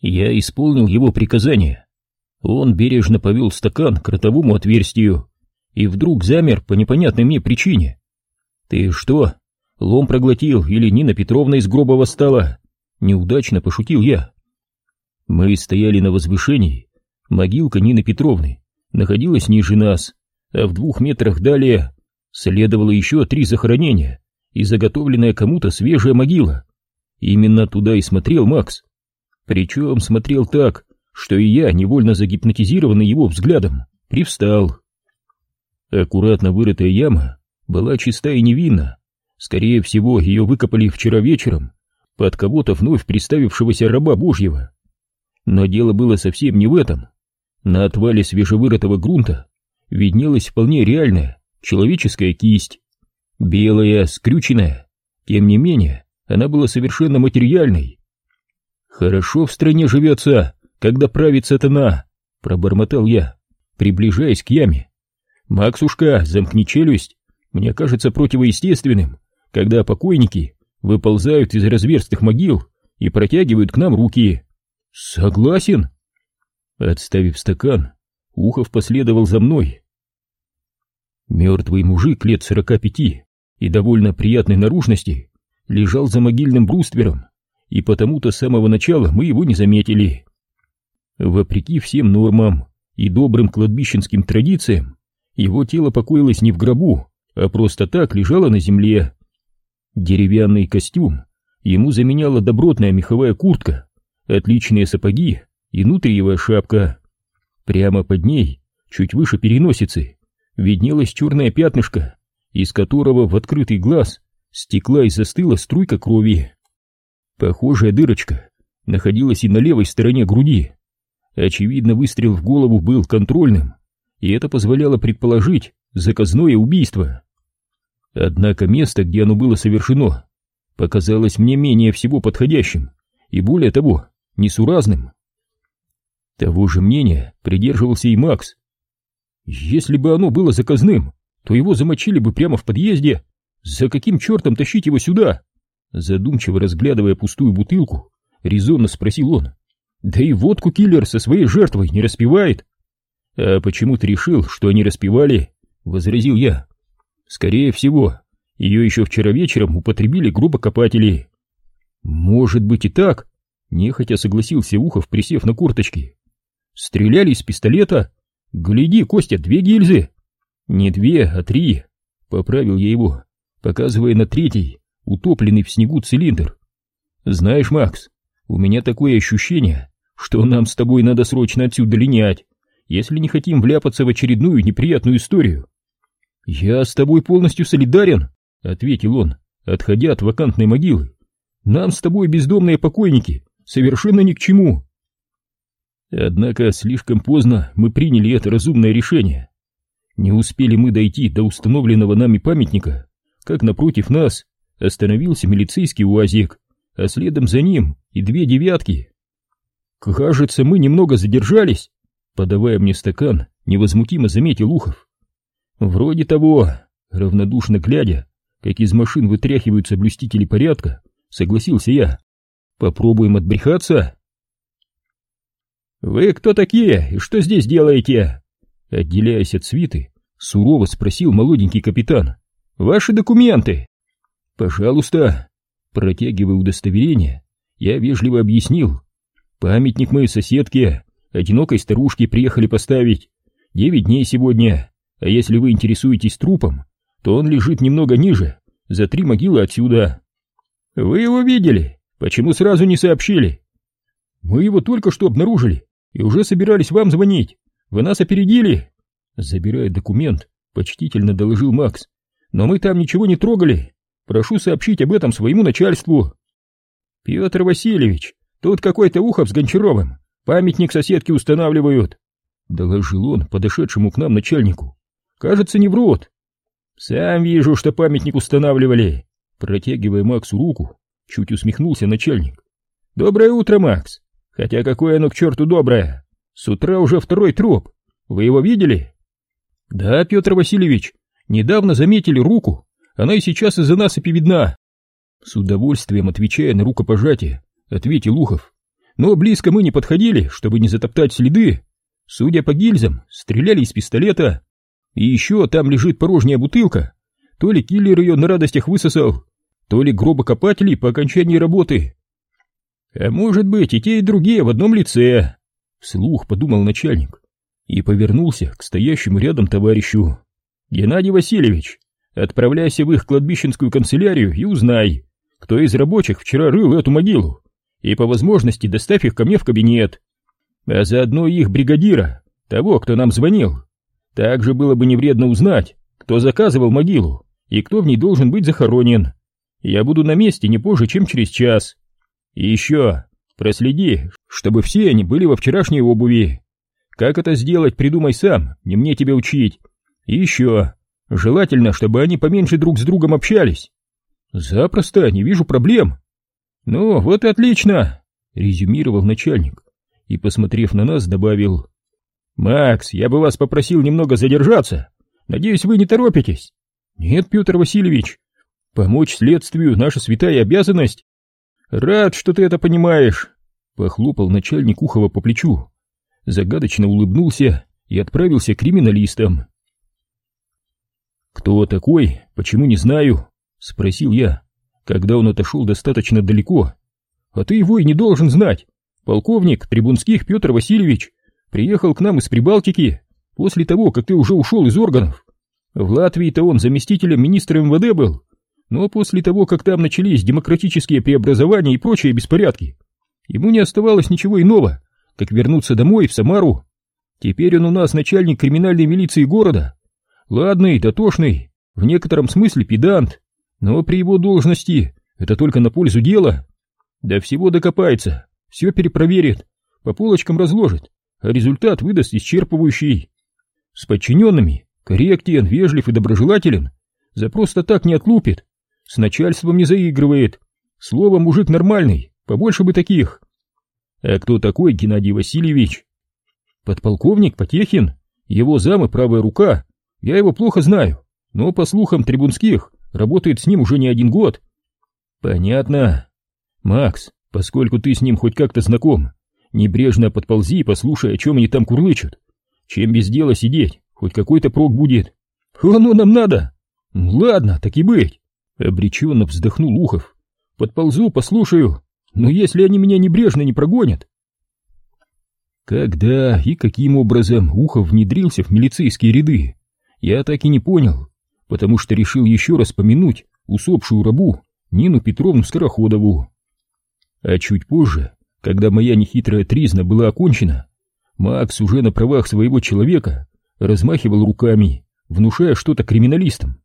Я исполнил его приказание. Он бережно повел стакан к ротовому отверстию и вдруг замер по непонятной мне причине. «Ты что, лом проглотил или Нина Петровна из гроба восстала?» Неудачно пошутил я. Мы стояли на возвышении. Могилка Нины Петровны находилась ниже нас, а в двух метрах далее следовало еще три захоронения и заготовленная кому-то свежая могила. Именно туда и смотрел Макс. Причем смотрел так, что и я, невольно загипнотизированный его взглядом, привстал. Аккуратно вырытая яма была чиста и невинна. Скорее всего, ее выкопали вчера вечером под кого-то вновь приставившегося раба Божьего. Но дело было совсем не в этом. На отвале свежевырытого грунта виднелась вполне реальная человеческая кисть. Белая, скрюченная. Тем не менее, она была совершенно материальной. «Хорошо в стране живется, когда правит сатана», — пробормотал я, приближаясь к яме. «Максушка, замкни челюсть. Мне кажется противоестественным, когда покойники выползают из разверстых могил и протягивают к нам руки. Согласен. Отставив стакан, Ухов последовал за мной. Мертвый мужик лет сорока пяти и довольно приятной наружности лежал за могильным бруствером, и потому-то с самого начала мы его не заметили. Вопреки всем нормам и добрым кладбищенским традициям, его тело покоилось не в гробу, а просто так лежало на земле. Деревянный костюм ему заменяла добротная меховая куртка, отличные сапоги и нутриевая шапка. Прямо под ней, чуть выше переносицы, виднелось черное пятнышко, из которого в открытый глаз стекла и застыла струйка крови. Похожая дырочка находилась и на левой стороне груди. Очевидно, выстрел в голову был контрольным, и это позволяло предположить заказное убийство. Однако место, где оно было совершено, показалось мне менее всего подходящим и, более того, несуразным. Того же мнения придерживался и Макс. Если бы оно было заказным, то его замочили бы прямо в подъезде. За каким чертом тащить его сюда? Задумчиво разглядывая пустую бутылку, резонно спросил он. Да и водку киллер со своей жертвой не распивает. А почему ты решил, что они распивали? Возразил я. Скорее всего, ее еще вчера вечером употребили грубокопатели. Может быть и так, нехотя согласился Ухов, присев на курточки. Стреляли из пистолета. Гляди, Костя, две гильзы. Не две, а три. Поправил я его, показывая на третий, утопленный в снегу цилиндр. Знаешь, Макс, у меня такое ощущение, что нам с тобой надо срочно отсюда линять, если не хотим вляпаться в очередную неприятную историю. «Я с тобой полностью солидарен», — ответил он, отходя от вакантной могилы. «Нам с тобой, бездомные покойники, совершенно ни к чему». Однако слишком поздно мы приняли это разумное решение. Не успели мы дойти до установленного нами памятника, как напротив нас остановился милицейский уазик, а следом за ним и две девятки. «Кажется, мы немного задержались», — подавая мне стакан, невозмутимо заметил Ухов. Вроде того, равнодушно глядя, как из машин вытряхиваются блюстители порядка, согласился я. Попробуем отбрехаться. «Вы кто такие и что здесь делаете?» Отделяясь от свиты, сурово спросил молоденький капитан. «Ваши документы?» «Пожалуйста». Протягивая удостоверение, я вежливо объяснил. «Памятник моей соседке, одинокой старушке приехали поставить. Девять дней сегодня, а если вы интересуетесь трупом, то он лежит немного ниже, за три могилы отсюда. Вы его видели? Почему сразу не сообщили? Мы его только что обнаружили и уже собирались вам звонить. Вы нас опередили. Забирая документ, почтительно доложил Макс. Но мы там ничего не трогали. Прошу сообщить об этом своему начальству. Петр Васильевич, тут какой-то Ухов с Гончаровым. Памятник соседки устанавливают. Доложил он подошедшему к нам начальнику. Кажется, не врут. Сам вижу, что памятник устанавливали. Протягивая Максу руку, чуть усмехнулся начальник. Доброе утро, Макс. Хотя какое оно к черту доброе. С утра уже второй труп. Вы его видели? Да, Петр Васильевич. Недавно заметили руку. Она и сейчас из-за насыпи видна. С удовольствием отвечая на рукопожатие, ответил Ухов. но близко мы не подходили, чтобы не затоптать следы. Судя по гильзам, стреляли из пистолета. И еще там лежит порожняя бутылка. То ли киллер ее на радостях высосал, то ли гробокопатели по окончании работы. А может быть и те, и другие в одном лице, вслух подумал начальник и повернулся к стоящему рядом товарищу. Геннадий Васильевич, отправляйся в их кладбищенскую канцелярию и узнай, кто из рабочих вчера рыл эту могилу, и по возможности доставь их ко мне в кабинет. А заодно их бригадира, того, кто нам звонил. Также было бы не вредно узнать, кто заказывал могилу и кто в ней должен быть захоронен. Я буду на месте не позже, чем через час. И еще, проследи, чтобы все они были во вчерашней обуви. Как это сделать, придумай сам, не мне тебя учить. И еще, желательно, чтобы они поменьше друг с другом общались. Запросто, не вижу проблем. Ну, вот и отлично, резюмировал начальник и, посмотрев на нас, добавил. Макс, я бы вас попросил немного задержаться. Надеюсь, вы не торопитесь. Нет, Петр Васильевич, помочь следствию наша святая обязанность. Рад, что ты это понимаешь, похлопал начальник Ухова по плечу, загадочно улыбнулся и отправился к криминалистам. Кто такой, почему не знаю, спросил я, когда он отошел достаточно далеко. А ты его и не должен знать. Полковник Трибунских Петр Васильевич приехал к нам из Прибалтики после того, как ты уже ушел из органов. В Латвии-то он заместителем министра МВД был, но после того, как там начались демократические преобразования и прочие беспорядки, ему не оставалось ничего иного, как вернуться домой в Самару. Теперь он у нас начальник криминальной милиции города. Ладный, дотошный, в некотором смысле педант, но при его должности это только на пользу дела. До всего докопается, все перепроверит, по полочкам разложит, а результат выдаст исчерпывающий. С подчиненными корректен, вежлив и доброжелателен, за просто так не отлупит, с начальством не заигрывает. Слово, мужик нормальный, побольше бы таких. А кто такой Геннадий Васильевич? Подполковник Потехин, его зам и правая рука. Я его плохо знаю, но, по слухам трибунских, работает с ним уже не один год. Понятно. Макс, поскольку ты с ним хоть как-то знаком, небрежно подползи и послушай, о чем они там курлычут. Чем без дела сидеть, хоть какой-то прок будет. Оно нам надо. Ладно, так и быть. Обреченно вздохнул Ухов. Подползу, послушаю, но если они меня небрежно не прогонят... Когда и каким образом Ухов внедрился в милицейские ряды, я так и не понял, потому что решил еще раз помянуть усопшую рабу Нину Петровну Скороходову. А чуть позже, когда моя нехитрая тризна была окончена, Макс уже на правах своего человека размахивал руками, внушая что-то криминалистам.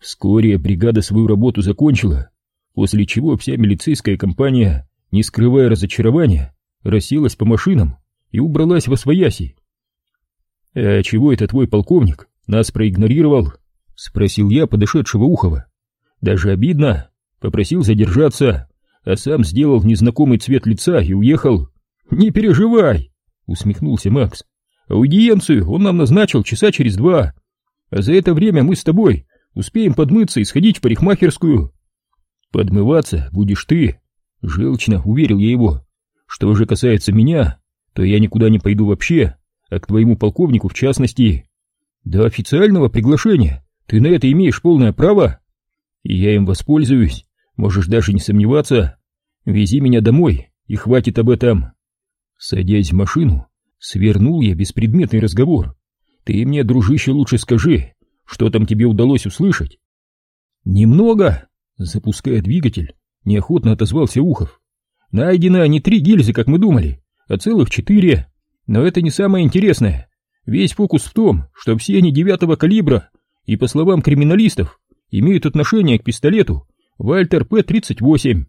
Вскоре бригада свою работу закончила, после чего вся милицейская компания, не скрывая разочарования, расселась по машинам и убралась во свояси. «А чего это твой полковник нас проигнорировал?» — спросил я подошедшего Ухова. «Даже обидно. Попросил задержаться, а сам сделал незнакомый цвет лица и уехал. Не переживай!» — усмехнулся Макс. «Аудиенцию он нам назначил часа через два, а за это время мы с тобой успеем подмыться и сходить в парикмахерскую. Подмываться будешь ты, желчно уверил я его. Что же касается меня, то я никуда не пойду вообще, а к твоему полковнику в частности. До официального приглашения ты на это имеешь полное право. И я им воспользуюсь, можешь даже не сомневаться. Вези меня домой, и хватит об этом. Садясь в машину, свернул я беспредметный разговор. Ты мне, дружище, лучше скажи, что там тебе удалось услышать? Немного, запуская двигатель, неохотно отозвался Ухов. Найдено не три гильзы, как мы думали, а целых четыре. Но это не самое интересное. Весь фокус в том, что все они девятого калибра, и, по словам криминалистов, имеют отношение к пистолету Вальтер П-38.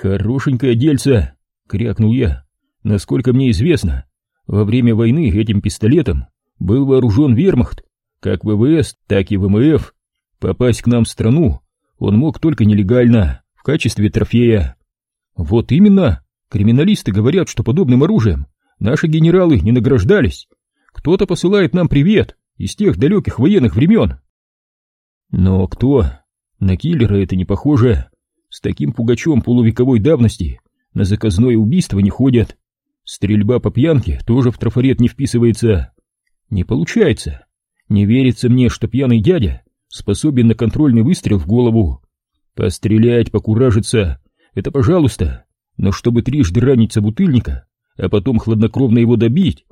Хорошенькое дельце, крякнул я. Насколько мне известно, во время войны этим пистолетом был вооружен вермахт, как ВВС, так и ВМФ. Попасть к нам в страну он мог только нелегально, в качестве трофея. Вот именно, криминалисты говорят, что подобным оружием наши генералы не награждались. Кто-то посылает нам привет из тех далеких военных времен. Но кто? На киллера это не похоже. С таким пугачом полувековой давности на заказное убийство не ходят. Стрельба по пьянке тоже в трафарет не вписывается. Не получается. Не верится мне, что пьяный дядя способен на контрольный выстрел в голову. Пострелять, покуражиться — это пожалуйста, но чтобы трижды ранить собутыльника, а потом хладнокровно его добить...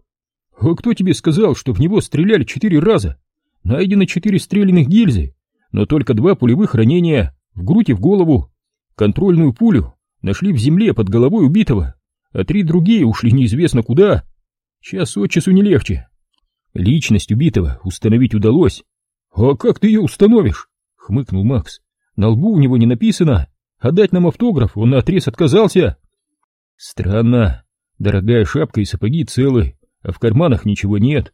А кто тебе сказал, что в него стреляли четыре раза? Найдено четыре стрелянных гильзы, но только два пулевых ранения в грудь и в голову. Контрольную пулю нашли в земле под головой убитого, а три другие ушли неизвестно куда. Час от часу не легче. Личность убитого установить удалось. «А как ты ее установишь?» — хмыкнул Макс. «На лбу у него не написано, а дать нам автограф он наотрез отказался». «Странно. Дорогая шапка и сапоги целы, а в карманах ничего нет».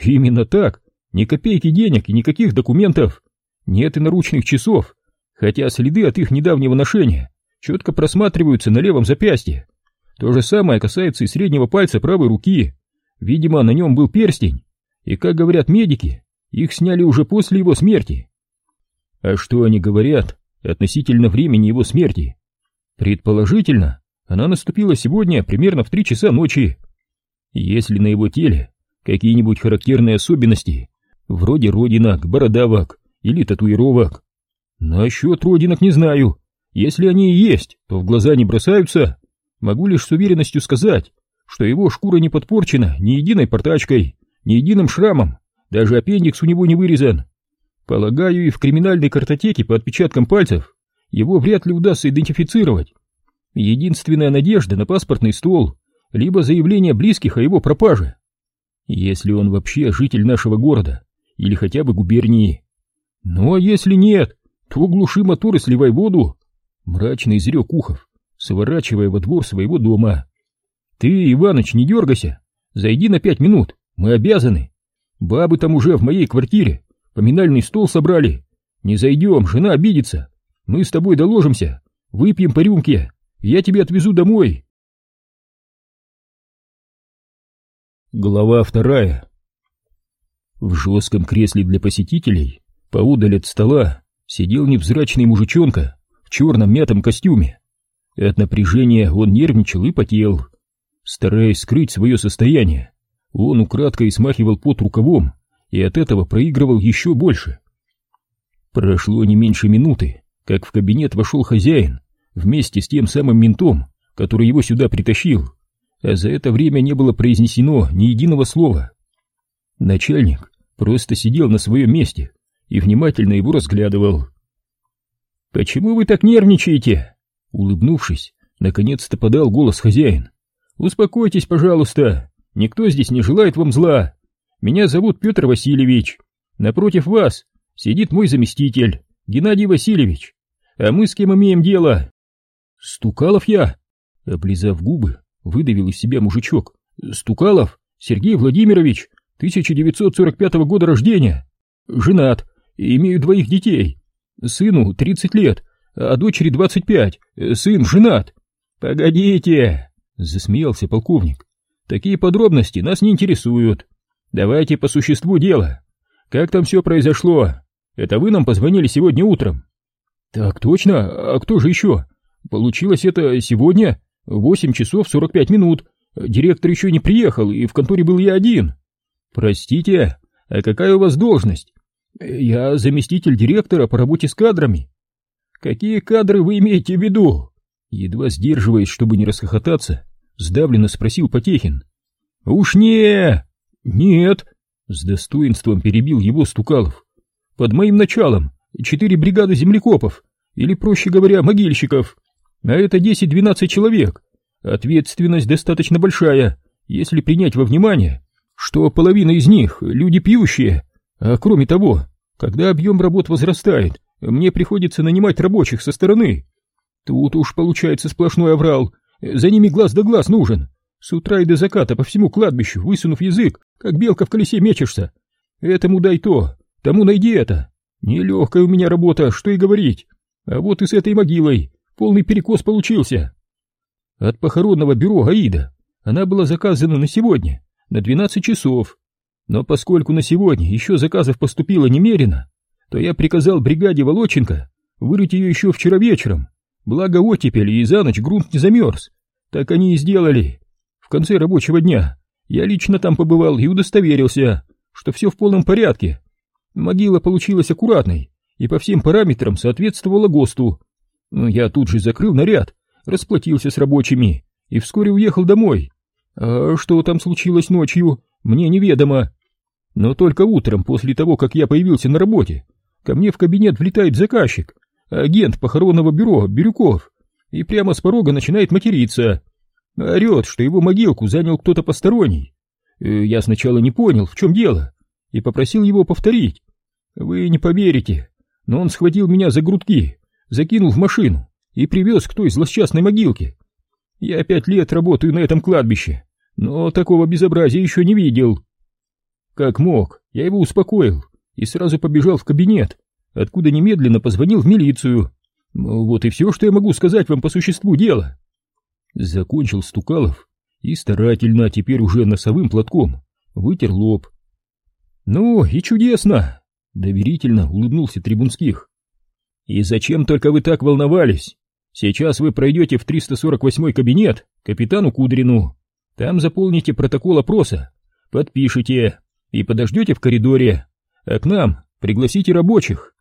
«Именно так. Ни копейки денег и никаких документов. Нет и наручных часов, хотя следы от их недавнего ношения четко просматриваются на левом запястье. То же самое касается и среднего пальца правой руки. Видимо, на нем был перстень, и, как говорят медики, их сняли уже после его смерти. А что они говорят относительно времени его смерти? Предположительно, она наступила сегодня примерно в три часа ночи. Если на его теле какие-нибудь характерные особенности, вроде родинок, бородавок или татуировок. Насчет родинок не знаю. Если они и есть, то в глаза не бросаются. Могу лишь с уверенностью сказать, что его шкура не подпорчена ни единой портачкой, ни единым шрамом, даже аппендикс у него не вырезан. Полагаю, и в криминальной картотеке по отпечаткам пальцев его вряд ли удастся идентифицировать. Единственная надежда на паспортный стол, либо заявление близких о его пропаже. Если он вообще житель нашего города, или хотя бы губернии. Ну а если нет, то глуши мотор и сливай воду. Мрачно изрек Ухов, сворачивая во двор своего дома. Ты, Иваныч, не дергайся, зайди на пять минут, мы обязаны. Бабы там уже в моей квартире, поминальный стол собрали. Не зайдем, жена обидится. Мы с тобой доложимся, выпьем по рюмке, я тебя отвезу домой. Глава вторая. В жестком кресле для посетителей, поудаль от стола, сидел невзрачный мужичонка в черном мятом костюме. От напряжения он нервничал и потел. Стараясь скрыть свое состояние, он украдкой смахивал пот рукавом и от этого проигрывал еще больше. Прошло не меньше минуты, как в кабинет вошел хозяин вместе с тем самым ментом, который его сюда притащил, а за это время не было произнесено ни единого слова. Начальник просто сидел на своем месте и внимательно его разглядывал. «Почему вы так нервничаете?» Улыбнувшись, наконец-то подал голос хозяин. «Успокойтесь, пожалуйста, Никто здесь не желает вам зла. Меня зовут Петр Васильевич. Напротив вас сидит мой заместитель, Геннадий Васильевич. А мы с кем имеем дело? Стукалов я. Облизав губы, выдавил из себя мужичок. Стукалов Сергей Владимирович, 1945 года рождения. Женат, имею двоих детей. Сыну 30 лет, а дочери 25. Сын женат. Погодите, засмеялся полковник. Такие подробности нас не интересуют. Давайте по существу дела. Как там все произошло? Это вы нам позвонили сегодня утром? Так точно, а кто же еще? Получилось это сегодня, 8 часов 45 минут. Директор еще не приехал, и в конторе был я один. Простите, а какая у вас должность? Я заместитель директора по работе с кадрами. Какие кадры вы имеете в виду? Едва сдерживаясь, чтобы не расхохотаться, Сдавленно спросил Потехин. «Уж не...» «Нет!» С достоинством перебил его Стукалов. «Под моим началом четыре бригады землекопов, или, проще говоря, могильщиков. А это десять-двенадцать человек. Ответственность достаточно большая, если принять во внимание, что половина из них — люди пьющие. А кроме того, когда объем работ возрастает, мне приходится нанимать рабочих со стороны. Тут уж получается сплошной аврал, за ними глаз да глаз нужен. С утра и до заката по всему кладбищу, высунув язык, как белка в колесе мечешься. Этому дай то, тому найди это. Нелегкая у меня работа, что и говорить. А вот и с этой могилой полный перекос получился. От похоронного бюро Аида она была заказана на сегодня, на 12 часов. Но поскольку на сегодня еще заказов поступило немерено, то я приказал бригаде Волоченко вырыть ее еще вчера вечером Благо оттепель и за ночь грунт не замерз, Так они и сделали. В конце рабочего дня я лично там побывал и удостоверился, что все в полном порядке. Могила получилась аккуратной и по всем параметрам соответствовала ГОСТу. Я тут же закрыл наряд, расплатился с рабочими и вскоре уехал домой. А что там случилось ночью, мне неведомо. Но только утром, после того, как я появился на работе, ко мне в кабинет влетает заказчик, агент похоронного бюро Бирюков, и прямо с порога начинает материться. Орет, что его могилку занял кто-то посторонний. Э, я сначала не понял, в чем дело, и попросил его повторить. Вы не поверите, но он схватил меня за грудки, закинул в машину и привез к той злосчастной могилке. Я пять лет работаю на этом кладбище, но такого безобразия еще не видел. Как мог, я его успокоил и сразу побежал в кабинет, откуда немедленно позвонил в милицию. Вот и все, что я могу сказать вам по существу дела. Закончил Стукалов и старательно, теперь уже носовым платком, вытер лоб. «Ну и чудесно!» — доверительно улыбнулся Трибунских. «И зачем только вы так волновались? Сейчас вы пройдете в 348 кабинет капитану Кудрину. Там заполните протокол опроса, подпишите и подождете в коридоре, а к нам пригласите рабочих.